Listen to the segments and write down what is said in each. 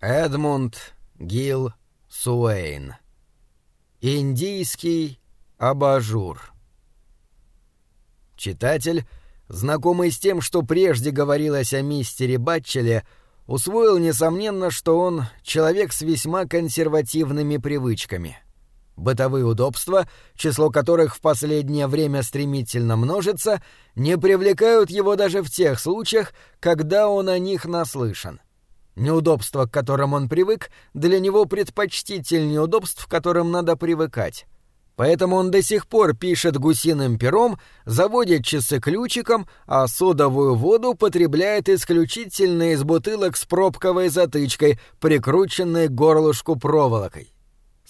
Эдмунд Гил Суэйн. Индийский абажур. Читатель, знакомый с тем, что прежде говорилось о мистере Батчеле, усвоил, несомненно, что он человек с весьма консервативными привычками. Бытовые удобства, число которых в последнее время стремительно множится, не привлекают его даже в тех случаях, когда он о них наслышан. Неудобства, к которым он привык, для него предпочтительнее удобств, к которым надо привыкать. Поэтому он до сих пор пишет гусиным пером, заводит часы ключиком, а содовую воду потребляет исключительно из бутылок с пробковой затычкой, прикрученной к горлышку проволокой.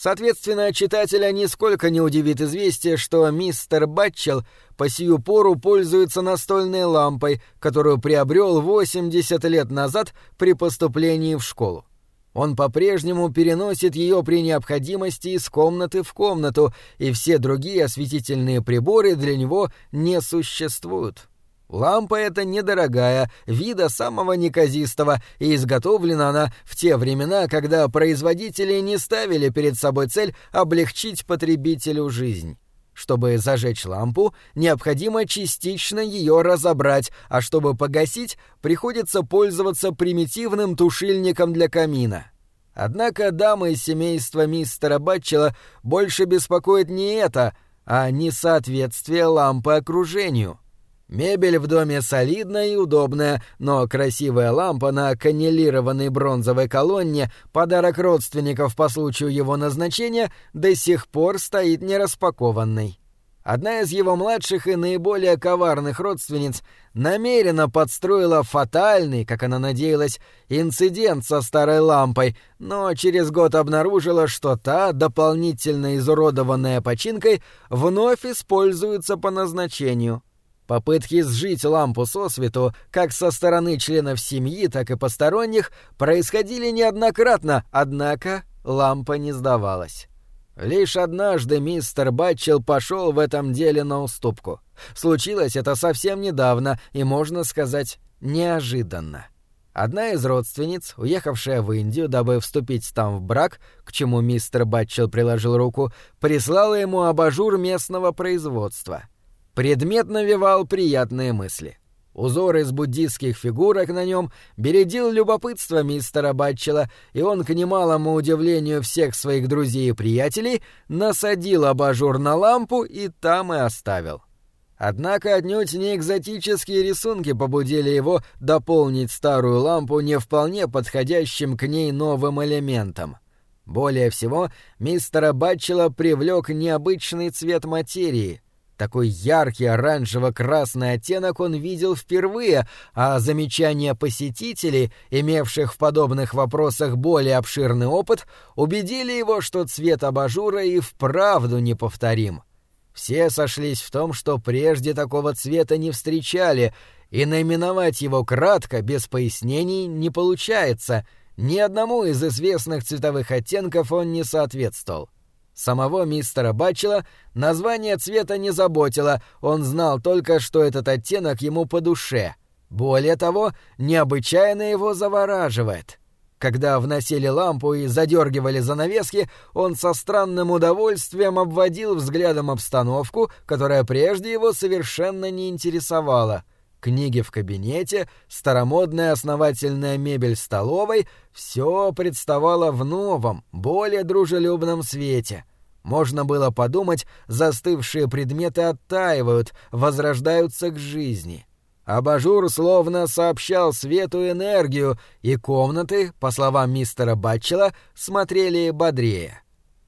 Соответственно, читателя нисколько не удивит известие, что мистер Батчел по сию пору пользуется настольной лампой, которую приобрел 80 лет назад при поступлении в школу. Он по-прежнему переносит ее при необходимости из комнаты в комнату, и все другие осветительные приборы для него не существуют. Лампа эта недорогая, вида самого неказистого, и изготовлена она в те времена, когда производители не ставили перед собой цель облегчить потребителю жизнь. Чтобы зажечь лампу, необходимо частично ее разобрать, а чтобы погасить, приходится пользоваться примитивным тушильником для камина. Однако дамы из семейства мистера Батчела больше беспокоит не это, а несоответствие лампы окружению — Мебель в доме солидная и удобная, но красивая лампа на каннелированной бронзовой колонне, подарок родственников по случаю его назначения, до сих пор стоит нераспакованной. Одна из его младших и наиболее коварных родственниц намеренно подстроила фатальный, как она надеялась, инцидент со старой лампой, но через год обнаружила, что та, дополнительно изуродованная починкой, вновь используется по назначению — Попытки сжить лампу со свету, как со стороны членов семьи, так и посторонних, происходили неоднократно, однако лампа не сдавалась. Лишь однажды мистер Батчел пошел в этом деле на уступку. Случилось это совсем недавно и, можно сказать, неожиданно. Одна из родственниц, уехавшая в Индию, дабы вступить там в брак, к чему мистер Батчел приложил руку, прислала ему абажур местного производства — Предмет навевал приятные мысли. Узор из буддистских фигурок на нем бередил любопытство мистера Батчела, и он, к немалому удивлению всех своих друзей и приятелей, насадил абажур на лампу и там и оставил. Однако отнюдь не экзотические рисунки побудили его дополнить старую лампу не вполне подходящим к ней новым элементом. Более всего, мистера Батчела привлек необычный цвет материи — такой яркий оранжево-красный оттенок он видел впервые, а замечания посетителей, имевших в подобных вопросах более обширный опыт, убедили его, что цвет абажура и вправду неповторим. Все сошлись в том, что прежде такого цвета не встречали, и наименовать его кратко, без пояснений, не получается. Ни одному из известных цветовых оттенков он не соответствовал. Самого мистера Батчела название цвета не заботило, он знал только, что этот оттенок ему по душе. Более того, необычайно его завораживает. Когда вносили лампу и задергивали занавески, он со странным удовольствием обводил взглядом обстановку, которая прежде его совершенно не интересовала — книги в кабинете, старомодная основательная мебель столовой — все представало в новом, более дружелюбном свете. Можно было подумать, застывшие предметы оттаивают, возрождаются к жизни. Абажур словно сообщал свету энергию, и комнаты, по словам мистера Батчела, смотрели бодрее.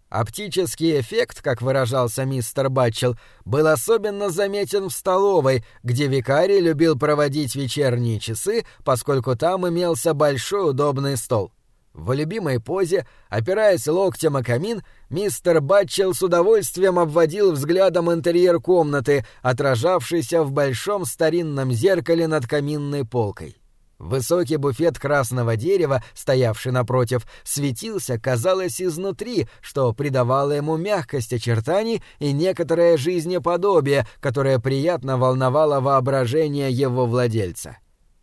Оптический эффект, как выражался мистер Батчел, был особенно заметен в столовой, где викарий любил проводить вечерние часы, поскольку там имелся большой удобный стол. В любимой позе, опираясь локтем о камин, мистер Батчел с удовольствием обводил взглядом интерьер комнаты, отражавшийся в большом старинном зеркале над каминной полкой. Высокий буфет красного дерева, стоявший напротив, светился, казалось, изнутри, что придавало ему мягкость очертаний и некоторое жизнеподобие, которое приятно волновало воображение его владельца.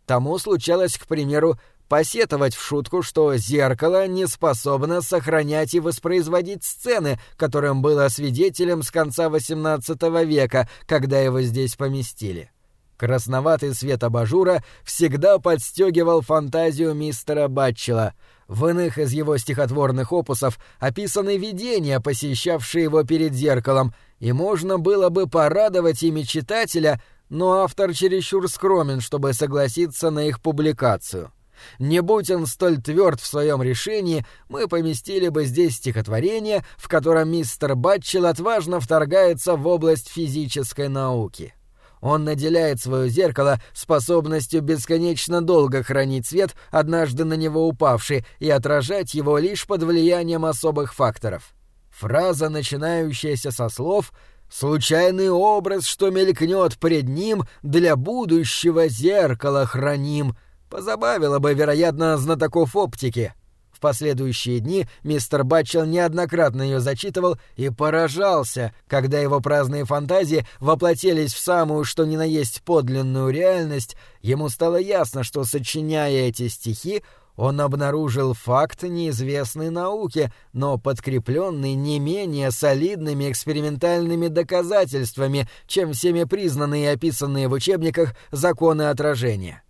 Тому случалось, к примеру, посетовать в шутку, что зеркало не способно сохранять и воспроизводить сцены, которым было свидетелем с конца XVIII века, когда его здесь поместили. Красноватый свет абажура всегда подстегивал фантазию мистера Батчела. В иных из его стихотворных опусов описаны видения, посещавшие его перед зеркалом, и можно было бы порадовать ими читателя, но автор чересчур скромен, чтобы согласиться на их публикацию. Не будь он столь тверд в своем решении, мы поместили бы здесь стихотворение, в котором мистер Батчел отважно вторгается в область физической науки. Он наделяет свое зеркало способностью бесконечно долго хранить свет, однажды на него упавший, и отражать его лишь под влиянием особых факторов. Фраза, начинающаяся со слов «Случайный образ, что мелькнет пред ним, для будущего зеркала храним», позабавила бы, вероятно, знатоков оптики — в последующие дни мистер Батчел неоднократно ее зачитывал и поражался, когда его праздные фантазии воплотились в самую что ни на есть подлинную реальность, ему стало ясно, что, сочиняя эти стихи, он обнаружил факт неизвестной науке, но подкрепленный не менее солидными экспериментальными доказательствами, чем всеми признанные и описанные в учебниках законы отражения.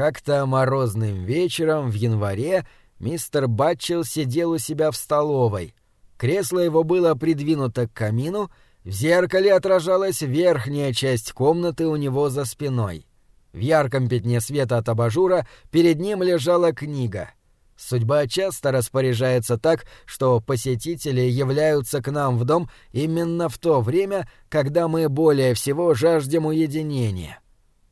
Как-то морозным вечером в январе Мистер Батчел сидел у себя в столовой. Кресло его было придвинуто к камину, в зеркале отражалась верхняя часть комнаты у него за спиной. В ярком пятне света от абажура перед ним лежала книга. Судьба часто распоряжается так, что посетители являются к нам в дом именно в то время, когда мы более всего жаждем уединения.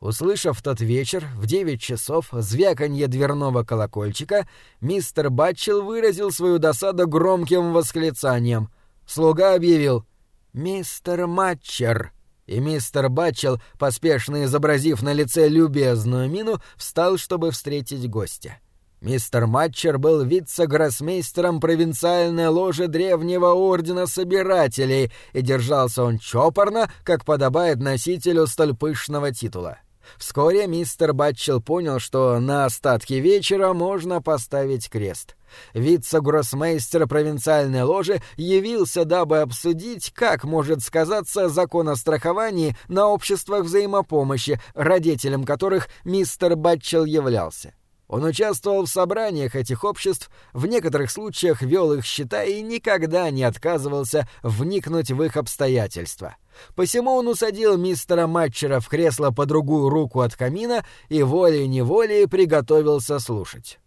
Услышав тот вечер в девять часов звяканье дверного колокольчика, мистер Батчел выразил свою досаду громким восклицанием. Слуга объявил «Мистер Матчер». И мистер Батчел, поспешно изобразив на лице любезную мину, встал, чтобы встретить гостя. Мистер Матчер был вице-гроссмейстером провинциальной ложи древнего ордена собирателей, и держался он чопорно, как подобает носителю столь пышного титула. Вскоре мистер Батчел понял, что на остатки вечера можно поставить крест. Вице-гроссмейстер провинциальной ложи явился, дабы обсудить, как может сказаться закон о страховании на обществах взаимопомощи, родителем которых мистер Батчел являлся. Он участвовал в собраниях этих обществ, в некоторых случаях вел их счета и никогда не отказывался вникнуть в их обстоятельства. Посему он усадил мистера Матчера в кресло по другую руку от камина и волей-неволей приготовился слушать.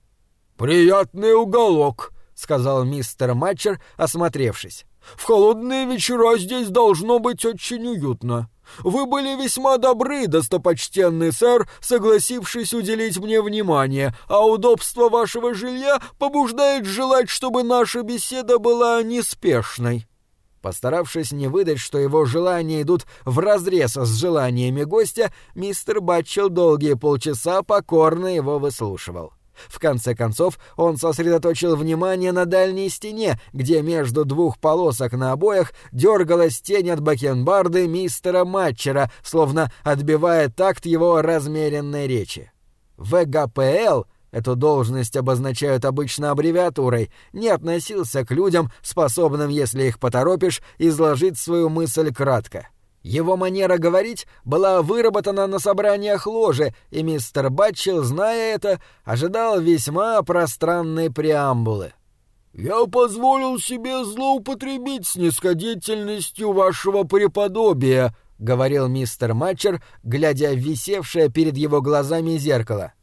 «Приятный уголок», — сказал мистер Матчер, осмотревшись. «В холодные вечера здесь должно быть очень уютно. Вы были весьма добры, достопочтенный сэр, согласившись уделить мне внимание, а удобство вашего жилья побуждает желать, чтобы наша беседа была неспешной». Постаравшись не выдать, что его желания идут вразрез с желаниями гостя, мистер Батчел долгие полчаса покорно его выслушивал. В конце концов, он сосредоточил внимание на дальней стене, где между двух полосок на обоях дергалась тень от бакенбарды мистера Матчера, словно отбивая такт его размеренной речи. ВГПЛ эту должность обозначают обычно аббревиатурой, не относился к людям, способным, если их поторопишь, изложить свою мысль кратко. Его манера говорить была выработана на собраниях ложи, и мистер Батчел, зная это, ожидал весьма пространной преамбулы. «Я позволил себе злоупотребить снисходительностью вашего преподобия», — говорил мистер Матчер, глядя в висевшее перед его глазами зеркало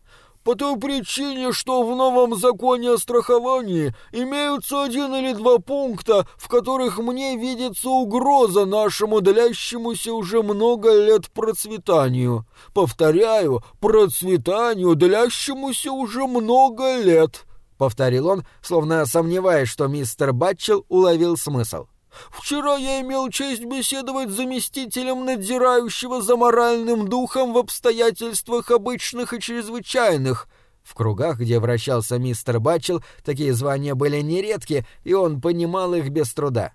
по той причине, что в новом законе о страховании имеются один или два пункта, в которых мне видится угроза нашему длящемуся уже много лет процветанию. Повторяю, процветанию, длящемуся уже много лет», — повторил он, словно сомневаясь, что мистер Батчел уловил смысл. Вчера я имел честь беседовать с заместителем надзирающего за моральным духом в обстоятельствах обычных и чрезвычайных. В кругах, где вращался мистер Батчел, такие звания были нередки, и он понимал их без труда.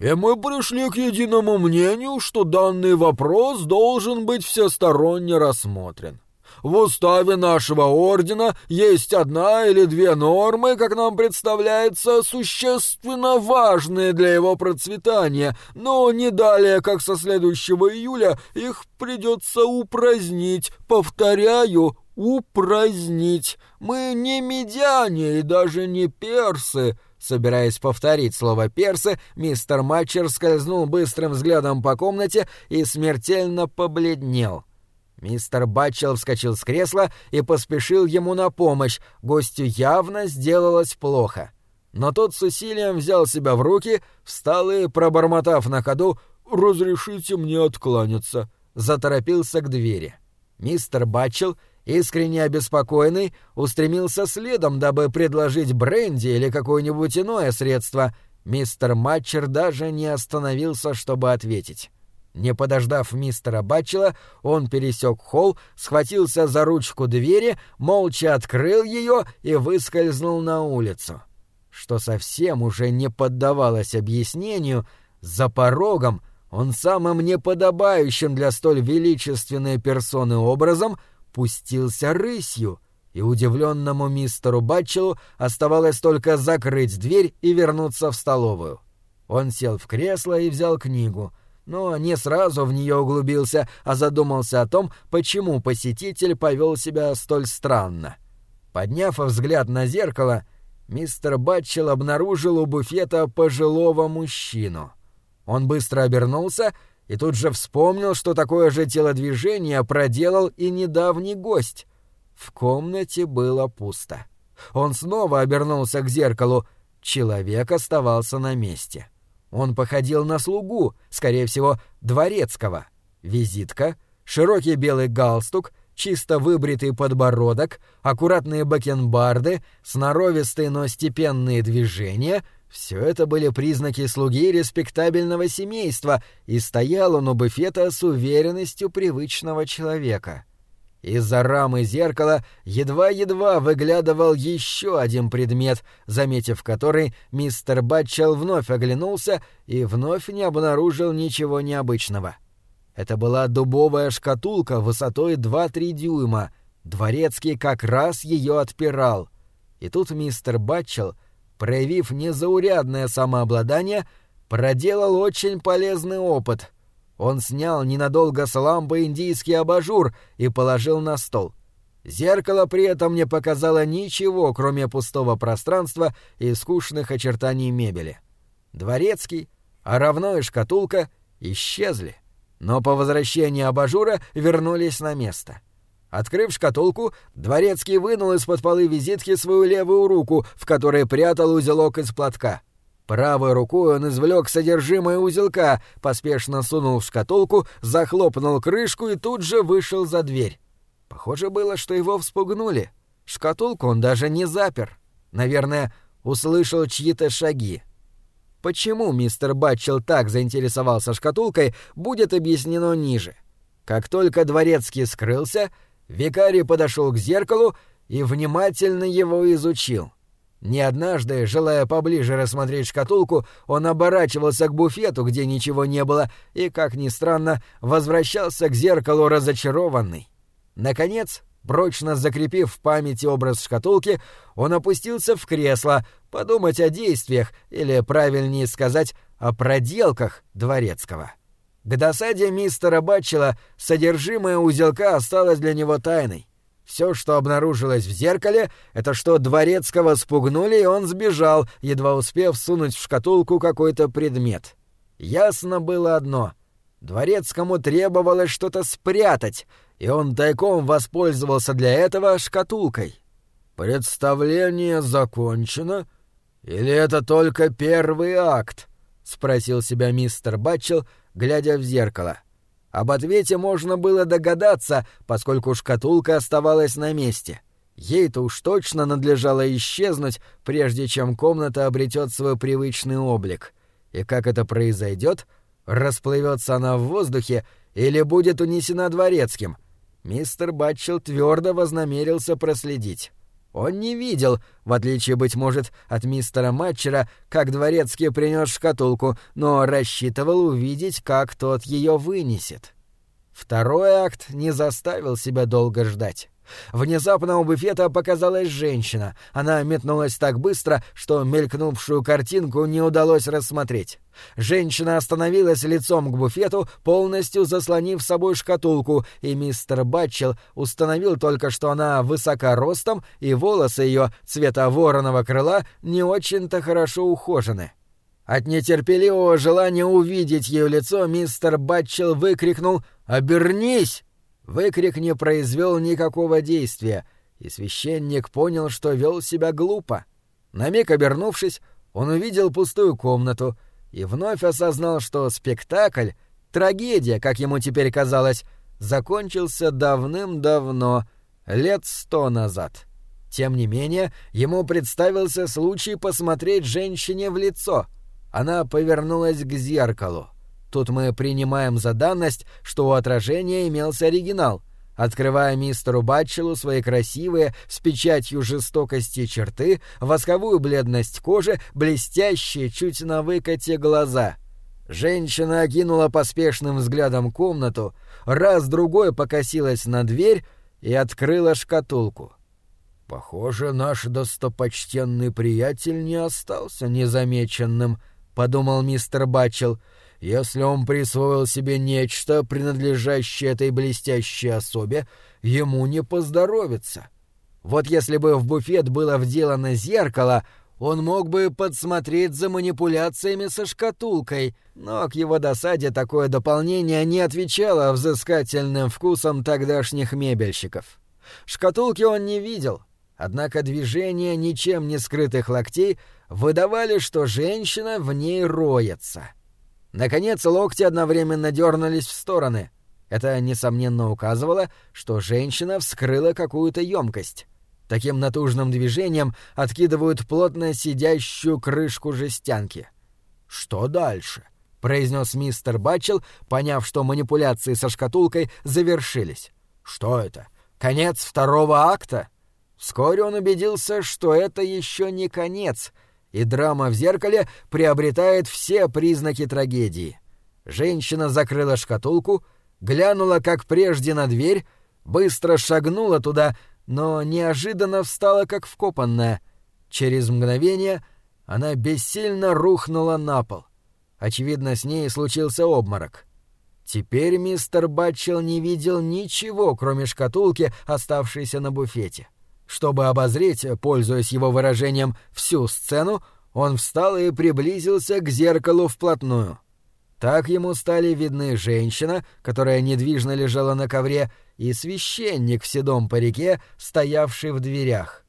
И мы пришли к единому мнению, что данный вопрос должен быть всесторонне рассмотрен. В уставе нашего ордена есть одна или две нормы, как нам представляется, существенно важные для его процветания, но не далее, как со следующего июля, их придется упразднить. Повторяю, упразднить. Мы не медяне и даже не персы». Собираясь повторить слово «персы», мистер Матчер скользнул быстрым взглядом по комнате и смертельно побледнел. Мистер Батчел вскочил с кресла и поспешил ему на помощь, гостю явно сделалось плохо. Но тот с усилием взял себя в руки, встал и, пробормотав на ходу «Разрешите мне откланяться», заторопился к двери. Мистер Батчел — искренне обеспокоенный, устремился следом, дабы предложить бренди или какое-нибудь иное средство. Мистер Матчер даже не остановился, чтобы ответить. Не подождав мистера Батчела, он пересек холл, схватился за ручку двери, молча открыл ее и выскользнул на улицу. Что совсем уже не поддавалось объяснению, за порогом он самым неподобающим для столь величественной персоны образом — пустился рысью, и удивленному мистеру Батчелу оставалось только закрыть дверь и вернуться в столовую. Он сел в кресло и взял книгу, но не сразу в нее углубился, а задумался о том, почему посетитель повел себя столь странно. Подняв взгляд на зеркало, мистер Батчел обнаружил у буфета пожилого мужчину. Он быстро обернулся и тут же вспомнил, что такое же телодвижение проделал и недавний гость. В комнате было пусто. Он снова обернулся к зеркалу. Человек оставался на месте. Он походил на слугу, скорее всего, дворецкого. Визитка, широкий белый галстук, чисто выбритый подбородок, аккуратные бакенбарды, сноровистые, но степенные движения — все это были признаки слуги респектабельного семейства, и стоял он у буфета с уверенностью привычного человека. Из-за рамы зеркала едва-едва выглядывал еще один предмет, заметив который, мистер Батчел вновь оглянулся и вновь не обнаружил ничего необычного. Это была дубовая шкатулка высотой 2-3 дюйма. Дворецкий как раз ее отпирал. И тут мистер Батчел — проявив незаурядное самообладание, проделал очень полезный опыт. Он снял ненадолго с лампы индийский абажур и положил на стол. Зеркало при этом не показало ничего, кроме пустого пространства и скучных очертаний мебели. Дворецкий, а равно и шкатулка исчезли, но по возвращении абажура вернулись на место — Открыв шкатулку, дворецкий вынул из-под полы визитки свою левую руку, в которой прятал узелок из платка. Правой рукой он извлек содержимое узелка, поспешно сунул в шкатулку, захлопнул крышку и тут же вышел за дверь. Похоже было, что его вспугнули. Шкатулку он даже не запер. Наверное, услышал чьи-то шаги. Почему мистер Батчел так заинтересовался шкатулкой, будет объяснено ниже. Как только дворецкий скрылся, Викарий подошел к зеркалу и внимательно его изучил. Не однажды, желая поближе рассмотреть шкатулку, он оборачивался к буфету, где ничего не было, и, как ни странно, возвращался к зеркалу разочарованный. Наконец, прочно закрепив в памяти образ шкатулки, он опустился в кресло, подумать о действиях, или, правильнее сказать, о проделках дворецкого. К досаде мистера Батчела содержимое узелка осталось для него тайной. Все, что обнаружилось в зеркале, это что дворецкого спугнули, и он сбежал, едва успев сунуть в шкатулку какой-то предмет. Ясно было одно — дворецкому требовалось что-то спрятать, и он тайком воспользовался для этого шкатулкой. «Представление закончено? Или это только первый акт?» — спросил себя мистер Батчел — глядя в зеркало. Об ответе можно было догадаться, поскольку шкатулка оставалась на месте. Ей-то уж точно надлежало исчезнуть, прежде чем комната обретет свой привычный облик. И как это произойдет? Расплывется она в воздухе или будет унесена дворецким? Мистер Батчел твердо вознамерился проследить. Он не видел, в отличие, быть может, от мистера Матчера, как дворецкий принес шкатулку, но рассчитывал увидеть, как тот ее вынесет. Второй акт не заставил себя долго ждать. Внезапно у буфета показалась женщина. Она метнулась так быстро, что мелькнувшую картинку не удалось рассмотреть. Женщина остановилась лицом к буфету, полностью заслонив собой шкатулку, и мистер Батчел установил только, что она высока ростом, и волосы ее цвета вороного крыла не очень-то хорошо ухожены. От нетерпеливого желания увидеть ее лицо мистер Батчел выкрикнул «Обернись!» Выкрик не произвел никакого действия, и священник понял, что вел себя глупо. На миг обернувшись, он увидел пустую комнату и вновь осознал, что спектакль, трагедия, как ему теперь казалось, закончился давным-давно, лет сто назад. Тем не менее, ему представился случай посмотреть женщине в лицо. Она повернулась к зеркалу. Тут мы принимаем за данность, что у отражения имелся оригинал. Открывая мистеру Батчелу свои красивые, с печатью жестокости черты, восковую бледность кожи, блестящие чуть на выкате глаза. Женщина окинула поспешным взглядом комнату, раз-другой покосилась на дверь и открыла шкатулку. «Похоже, наш достопочтенный приятель не остался незамеченным», — подумал мистер Батчел, — если он присвоил себе нечто, принадлежащее этой блестящей особе, ему не поздоровится. Вот если бы в буфет было вделано зеркало, он мог бы подсмотреть за манипуляциями со шкатулкой, но к его досаде такое дополнение не отвечало взыскательным вкусам тогдашних мебельщиков. Шкатулки он не видел, однако движения ничем не скрытых локтей выдавали, что женщина в ней роется. — Наконец локти одновременно дернулись в стороны. Это, несомненно, указывало, что женщина вскрыла какую-то емкость. Таким натужным движением откидывают плотно сидящую крышку жестянки. «Что дальше?» — произнес мистер Батчел, поняв, что манипуляции со шкатулкой завершились. «Что это? Конец второго акта?» Вскоре он убедился, что это еще не конец — и драма в зеркале приобретает все признаки трагедии. Женщина закрыла шкатулку, глянула, как прежде, на дверь, быстро шагнула туда, но неожиданно встала, как вкопанная. Через мгновение она бессильно рухнула на пол. Очевидно, с ней случился обморок. Теперь мистер Батчел не видел ничего, кроме шкатулки, оставшейся на буфете. Чтобы обозреть, пользуясь его выражением, всю сцену, он встал и приблизился к зеркалу вплотную. Так ему стали видны женщина, которая недвижно лежала на ковре, и священник в седом парике, стоявший в дверях.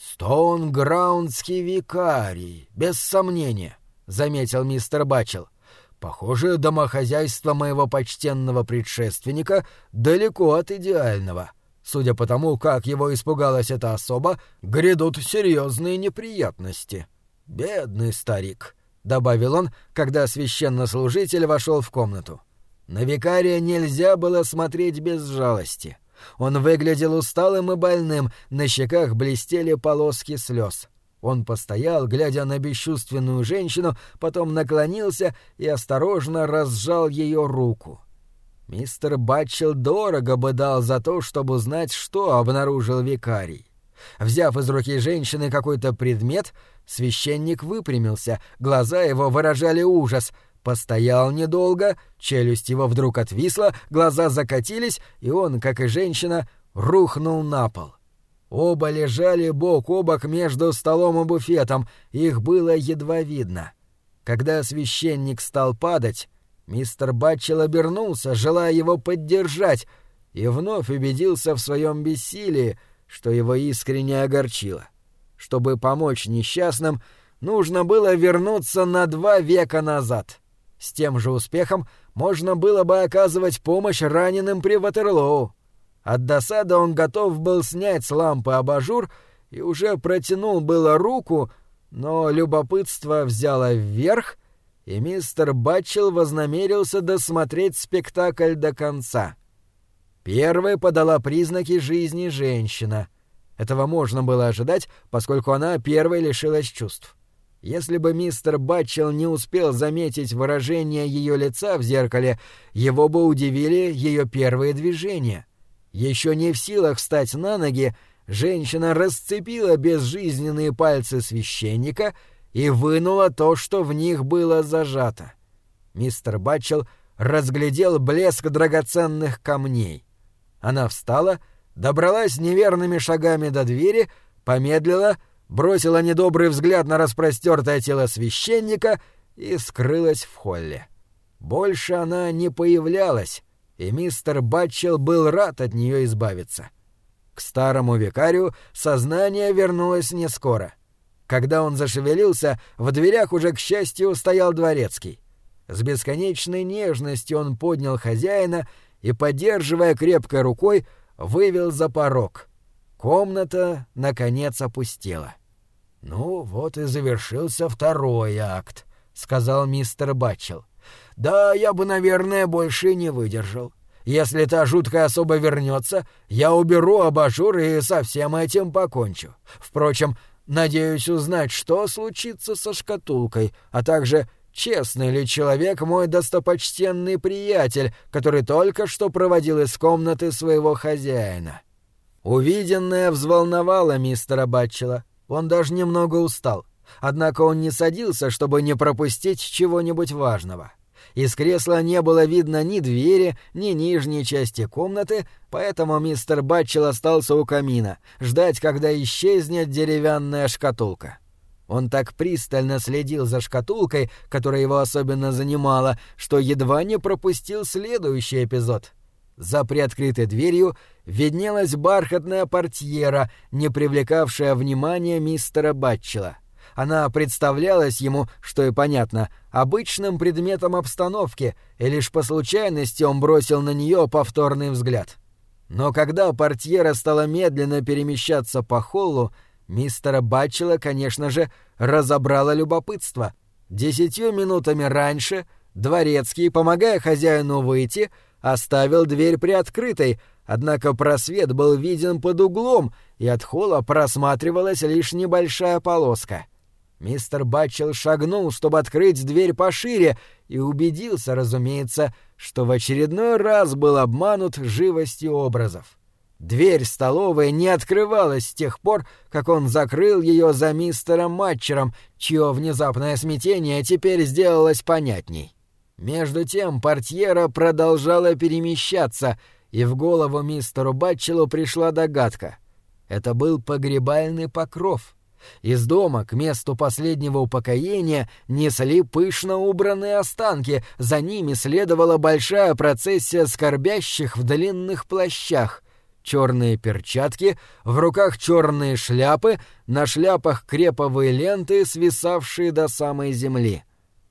«Стоунграундский викарий, без сомнения», — заметил мистер Бачел. «Похоже, домохозяйство моего почтенного предшественника далеко от идеального». Судя по тому, как его испугалась эта особа, грядут серьезные неприятности. Бедный старик, добавил он, когда священнослужитель вошел в комнату. На викария нельзя было смотреть без жалости. Он выглядел усталым и больным, на щеках блестели полоски слез. Он постоял, глядя на бесчувственную женщину, потом наклонился и осторожно разжал ее руку. Мистер Батчел дорого бы дал за то, чтобы узнать, что обнаружил викарий. Взяв из руки женщины какой-то предмет, священник выпрямился, глаза его выражали ужас. Постоял недолго, челюсть его вдруг отвисла, глаза закатились, и он, как и женщина, рухнул на пол. Оба лежали бок о бок между столом и буфетом, их было едва видно. Когда священник стал падать, Мистер Батчел обернулся, желая его поддержать, и вновь убедился в своем бессилии, что его искренне огорчило. Чтобы помочь несчастным, нужно было вернуться на два века назад. С тем же успехом можно было бы оказывать помощь раненым при Ватерлоу. От досады он готов был снять с лампы абажур и уже протянул было руку, но любопытство взяло вверх — и мистер Батчел вознамерился досмотреть спектакль до конца. Первой подала признаки жизни женщина. Этого можно было ожидать, поскольку она первой лишилась чувств. Если бы мистер Батчел не успел заметить выражение ее лица в зеркале, его бы удивили ее первые движения. Еще не в силах встать на ноги, женщина расцепила безжизненные пальцы священника и вынула то, что в них было зажато. Мистер Батчел разглядел блеск драгоценных камней. Она встала, добралась неверными шагами до двери, помедлила — бросила недобрый взгляд на распростертое тело священника и скрылась в холле. Больше она не появлялась, и мистер Батчел был рад от нее избавиться. К старому викарию сознание вернулось не скоро. Когда он зашевелился, в дверях уже, к счастью, стоял дворецкий. С бесконечной нежностью он поднял хозяина и, поддерживая крепкой рукой, вывел за порог — Комната, наконец, опустела. «Ну, вот и завершился второй акт», — сказал мистер Батчел. «Да, я бы, наверное, больше не выдержал. Если та жуткая особа вернется, я уберу абажур и со всем этим покончу. Впрочем, надеюсь узнать, что случится со шкатулкой, а также честный ли человек мой достопочтенный приятель, который только что проводил из комнаты своего хозяина. Увиденное взволновало мистера Батчела. Он даже немного устал. Однако он не садился, чтобы не пропустить чего-нибудь важного. Из кресла не было видно ни двери, ни нижней части комнаты, поэтому мистер Батчел остался у камина, ждать, когда исчезнет деревянная шкатулка. Он так пристально следил за шкатулкой, которая его особенно занимала, что едва не пропустил следующий эпизод — за приоткрытой дверью виднелась бархатная портьера, не привлекавшая внимания мистера Батчела. Она представлялась ему, что и понятно, обычным предметом обстановки, и лишь по случайности он бросил на нее повторный взгляд. Но когда портьера стала медленно перемещаться по холлу, мистера Батчела, конечно же, разобрало любопытство. Десятью минутами раньше Дворецкий, помогая хозяину выйти, оставил дверь приоткрытой, однако просвет был виден под углом, и от холла просматривалась лишь небольшая полоска. Мистер Батчел шагнул, чтобы открыть дверь пошире, и убедился, разумеется, что в очередной раз был обманут живостью образов. Дверь столовой не открывалась с тех пор, как он закрыл ее за мистером Матчером, чье внезапное смятение теперь сделалось понятней. Между тем портьера продолжала перемещаться, и в голову мистеру Батчелу пришла догадка. Это был погребальный покров. Из дома к месту последнего упокоения несли пышно убранные останки, за ними следовала большая процессия скорбящих в длинных плащах. Черные перчатки, в руках черные шляпы, на шляпах креповые ленты, свисавшие до самой земли.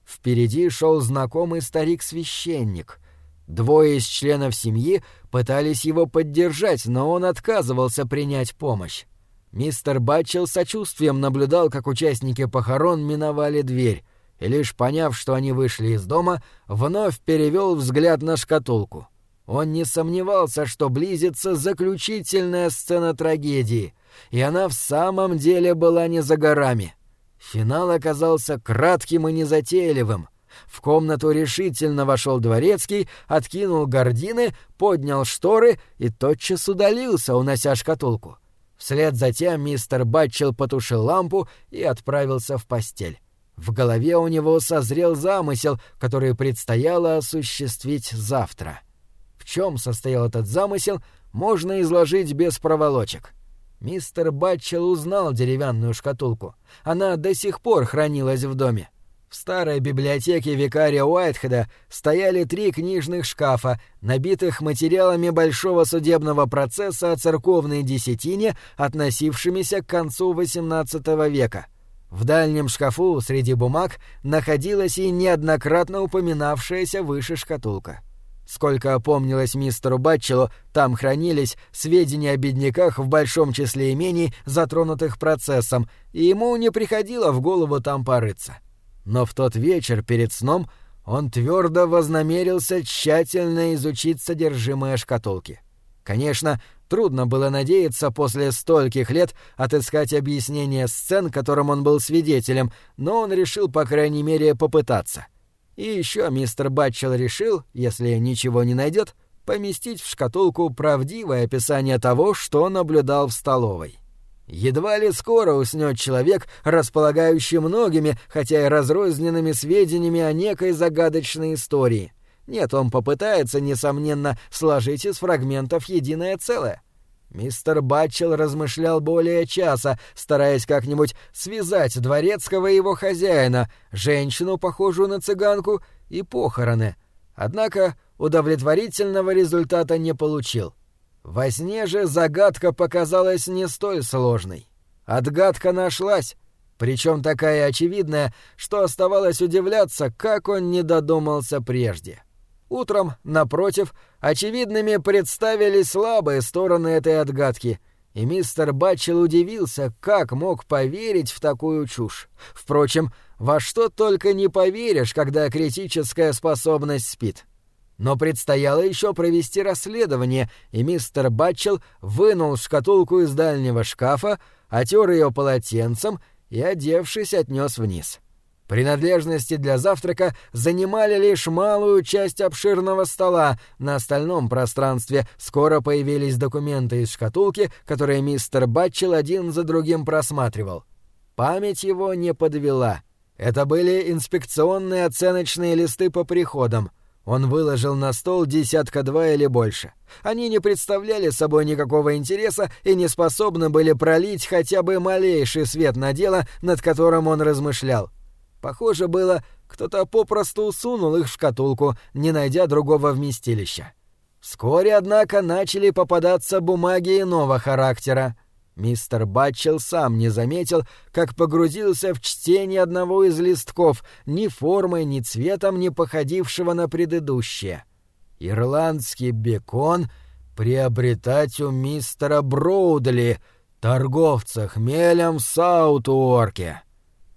Впереди шел знакомый старик-священник. Двое из членов семьи пытались его поддержать, но он отказывался принять помощь. Мистер Батчел сочувствием наблюдал, как участники похорон миновали дверь, и лишь поняв, что они вышли из дома, вновь перевел взгляд на шкатулку. Он не сомневался, что близится заключительная сцена трагедии, и она в самом деле была не за горами — Финал оказался кратким и незатейливым. В комнату решительно вошел дворецкий, откинул гардины, поднял шторы и тотчас удалился, унося шкатулку. Вслед за тем мистер Батчел потушил лампу и отправился в постель. В голове у него созрел замысел, который предстояло осуществить завтра. В чем состоял этот замысел, можно изложить без проволочек. Мистер Батчел узнал деревянную шкатулку. Она до сих пор хранилась в доме. В старой библиотеке викария Уайтхеда стояли три книжных шкафа, набитых материалами большого судебного процесса о церковной десятине, относившимися к концу XVIII века. В дальнем шкафу среди бумаг находилась и неоднократно упоминавшаяся выше шкатулка. Сколько опомнилось мистеру Батчелу, там хранились сведения о бедняках в большом числе имений, затронутых процессом, и ему не приходило в голову там порыться. Но в тот вечер перед сном он твердо вознамерился тщательно изучить содержимое шкатулки. Конечно, Трудно было надеяться после стольких лет отыскать объяснение сцен, которым он был свидетелем, но он решил, по крайней мере, попытаться. И еще мистер Батчел решил, если ничего не найдет, поместить в шкатулку правдивое описание того, что наблюдал в столовой. Едва ли скоро уснет человек, располагающий многими, хотя и разрозненными сведениями о некой загадочной истории. Нет, он попытается, несомненно, сложить из фрагментов единое целое. Мистер Батчел размышлял более часа, стараясь как-нибудь связать дворецкого и его хозяина, женщину, похожую на цыганку, и похороны. Однако удовлетворительного результата не получил. Во сне же загадка показалась не столь сложной. Отгадка нашлась, причем такая очевидная, что оставалось удивляться, как он не додумался прежде. Утром, напротив, очевидными представились слабые стороны этой отгадки, и мистер Батчел удивился, как мог поверить в такую чушь. Впрочем, во что только не поверишь, когда критическая способность спит. Но предстояло еще провести расследование, и мистер Батчел вынул шкатулку из дальнего шкафа, отер ее полотенцем и, одевшись, отнес вниз. Принадлежности для завтрака занимали лишь малую часть обширного стола, на остальном пространстве скоро появились документы из шкатулки, которые мистер Батчел один за другим просматривал. Память его не подвела. Это были инспекционные оценочные листы по приходам. Он выложил на стол десятка-два или больше. Они не представляли собой никакого интереса и не способны были пролить хотя бы малейший свет на дело, над которым он размышлял. Похоже было, кто-то попросту сунул их в шкатулку, не найдя другого вместилища. Вскоре, однако, начали попадаться бумаги иного характера. Мистер Батчел сам не заметил, как погрузился в чтение одного из листков, ни формой, ни цветом не походившего на предыдущее. «Ирландский бекон приобретать у мистера Броудли, торговца хмелем в Саутуорке».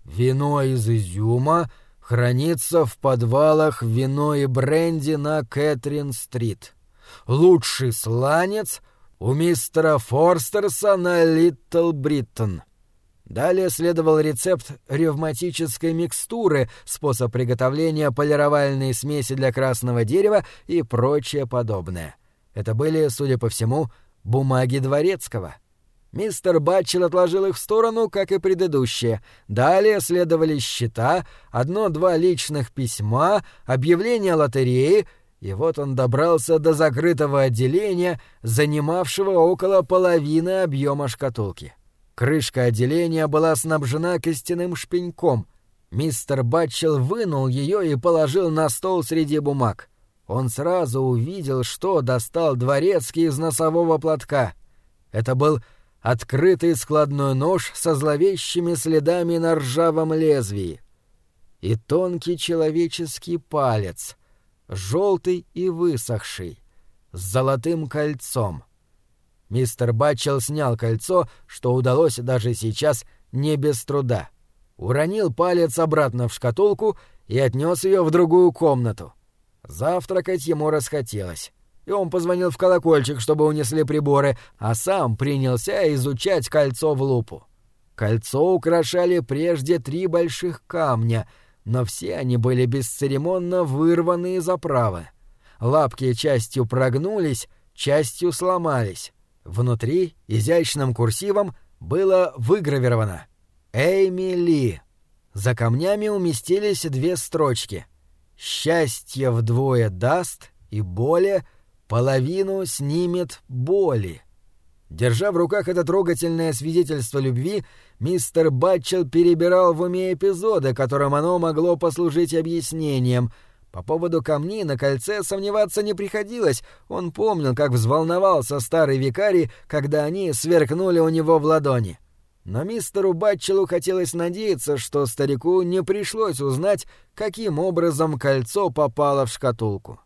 Вино из изюма хранится в подвалах вино и бренди на Кэтрин-стрит. Лучший сланец у мистера Форстерса на Литл Бриттон. Далее следовал рецепт ревматической микстуры, способ приготовления полировальной смеси для красного дерева и прочее подобное. Это были, судя по всему, бумаги дворецкого — Мистер Батчел отложил их в сторону, как и предыдущие. Далее следовали счета, одно-два личных письма, объявление лотереи, и вот он добрался до закрытого отделения, занимавшего около половины объема шкатулки. Крышка отделения была снабжена костяным шпеньком. Мистер Батчел вынул ее и положил на стол среди бумаг. Он сразу увидел, что достал дворецкий из носового платка. Это был открытый складной нож со зловещими следами на ржавом лезвии и тонкий человеческий палец, желтый и высохший, с золотым кольцом. Мистер Батчел снял кольцо, что удалось даже сейчас не без труда. Уронил палец обратно в шкатулку и отнес ее в другую комнату. Завтракать ему расхотелось и он позвонил в колокольчик, чтобы унесли приборы, а сам принялся изучать кольцо в лупу. Кольцо украшали прежде три больших камня, но все они были бесцеремонно вырваны из оправы. Лапки частью прогнулись, частью сломались. Внутри изящным курсивом было выгравировано «Эйми Ли». За камнями уместились две строчки «Счастье вдвое даст» и «Более» половину снимет боли. Держа в руках это трогательное свидетельство любви, мистер Батчел перебирал в уме эпизоды, которым оно могло послужить объяснением. По поводу камней на кольце сомневаться не приходилось. Он помнил, как взволновался старый викарий, когда они сверкнули у него в ладони. Но мистеру Батчелу хотелось надеяться, что старику не пришлось узнать, каким образом кольцо попало в шкатулку.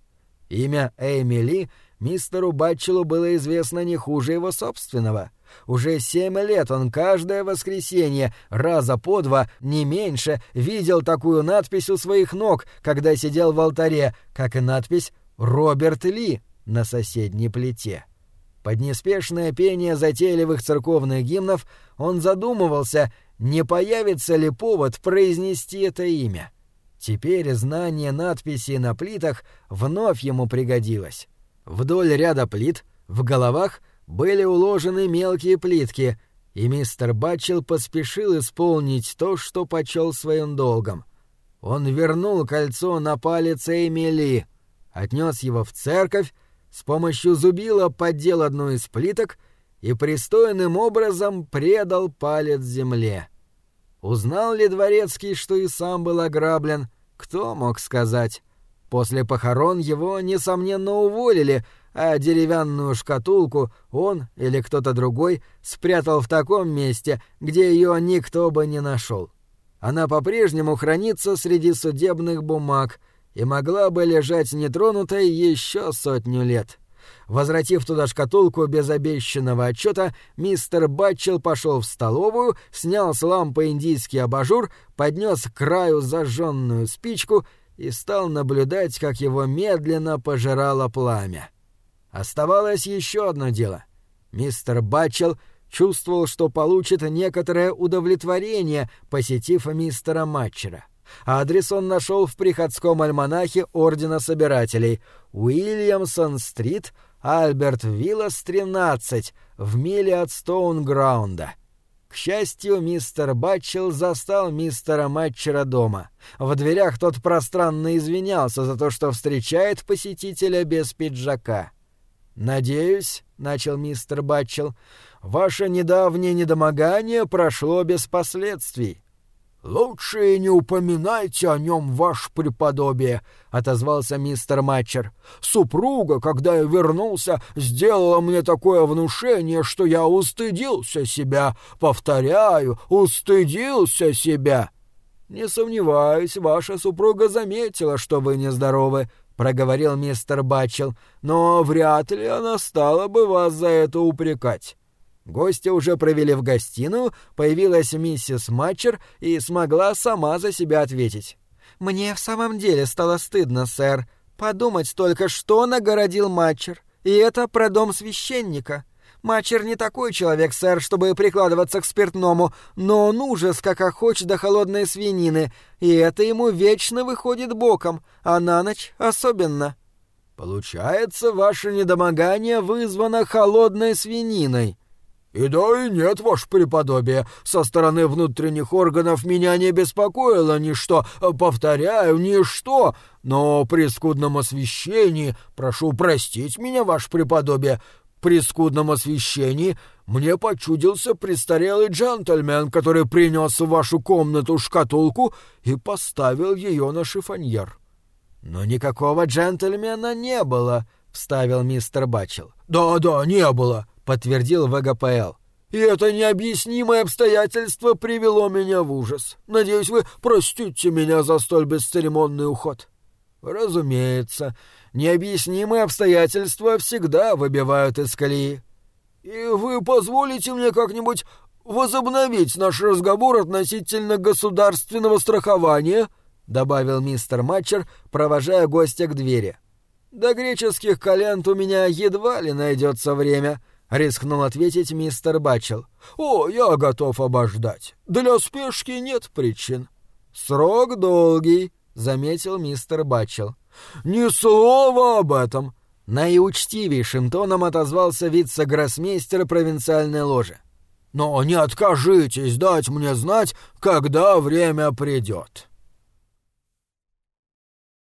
Имя Эмили мистеру Батчелу было известно не хуже его собственного. Уже семь лет он каждое воскресенье, раза по два, не меньше, видел такую надпись у своих ног, когда сидел в алтаре, как и надпись «Роберт Ли» на соседней плите. Под неспешное пение затейливых церковных гимнов он задумывался, не появится ли повод произнести это имя. Теперь знание надписей на плитах вновь ему пригодилось. Вдоль ряда плит, в головах, были уложены мелкие плитки, и мистер Батчел поспешил исполнить то, что почел своим долгом. Он вернул кольцо на палец Эмили, отнес его в церковь, с помощью зубила поддел одну из плиток и пристойным образом предал палец земле. Узнал ли дворецкий, что и сам был ограблен, кто мог сказать? После похорон его, несомненно, уволили, а деревянную шкатулку он или кто-то другой спрятал в таком месте, где ее никто бы не нашел. Она по-прежнему хранится среди судебных бумаг и могла бы лежать нетронутой еще сотню лет. Возвратив туда шкатулку без обещанного отчета, мистер Батчел пошел в столовую, снял с лампы индийский абажур, поднес к краю зажженную спичку и стал наблюдать, как его медленно пожирало пламя. Оставалось еще одно дело. Мистер Батчел чувствовал, что получит некоторое удовлетворение, посетив мистера Матчера. Адрес он нашел в приходском альманахе Ордена Собирателей Уильямсон-стрит, Альберт Виллас, 13, в миле от Стоунграунда. К счастью, мистер Батчел застал мистера Матчера дома. В дверях тот пространно извинялся за то, что встречает посетителя без пиджака. «Надеюсь», — начал мистер Батчел, — «ваше недавнее недомогание прошло без последствий». «Лучше не упоминайте о нем, ваше преподобие», — отозвался мистер Матчер. «Супруга, когда я вернулся, сделала мне такое внушение, что я устыдился себя. Повторяю, устыдился себя». «Не сомневаюсь, ваша супруга заметила, что вы нездоровы», — проговорил мистер Батчел, «но вряд ли она стала бы вас за это упрекать». Гости уже провели в гостиную, появилась миссис Матчер и смогла сама за себя ответить. «Мне в самом деле стало стыдно, сэр. Подумать только, что нагородил Матчер. И это про дом священника. Матчер не такой человек, сэр, чтобы прикладываться к спиртному, но он ужас, как охоч до холодной свинины, и это ему вечно выходит боком, а на ночь особенно». «Получается, ваше недомогание вызвано холодной свининой», «И да, и нет, ваше преподобие. Со стороны внутренних органов меня не беспокоило ничто, повторяю, ничто. Но при скудном освещении, прошу простить меня, ваше преподобие, при скудном освещении мне почудился престарелый джентльмен, который принес в вашу комнату шкатулку и поставил ее на шифоньер». «Но никакого джентльмена не было», — вставил мистер Батчел. «Да-да, не было подтвердил ВГПЛ. И это необъяснимое обстоятельство привело меня в ужас. Надеюсь, вы простите меня за столь бесцеремонный уход. Разумеется, необъяснимые обстоятельства всегда выбивают из колеи. И вы позволите мне как-нибудь возобновить наш разговор относительно государственного страхования, добавил мистер Матчер, провожая гостя к двери. До греческих календ у меня едва ли найдется время, — рискнул ответить мистер Батчел. «О, я готов обождать. Для спешки нет причин». «Срок долгий», — заметил мистер Батчел. «Ни слова об этом», — наиучтивейшим тоном отозвался вице-гроссмейстер провинциальной ложи. «Но не откажитесь дать мне знать, когда время придет».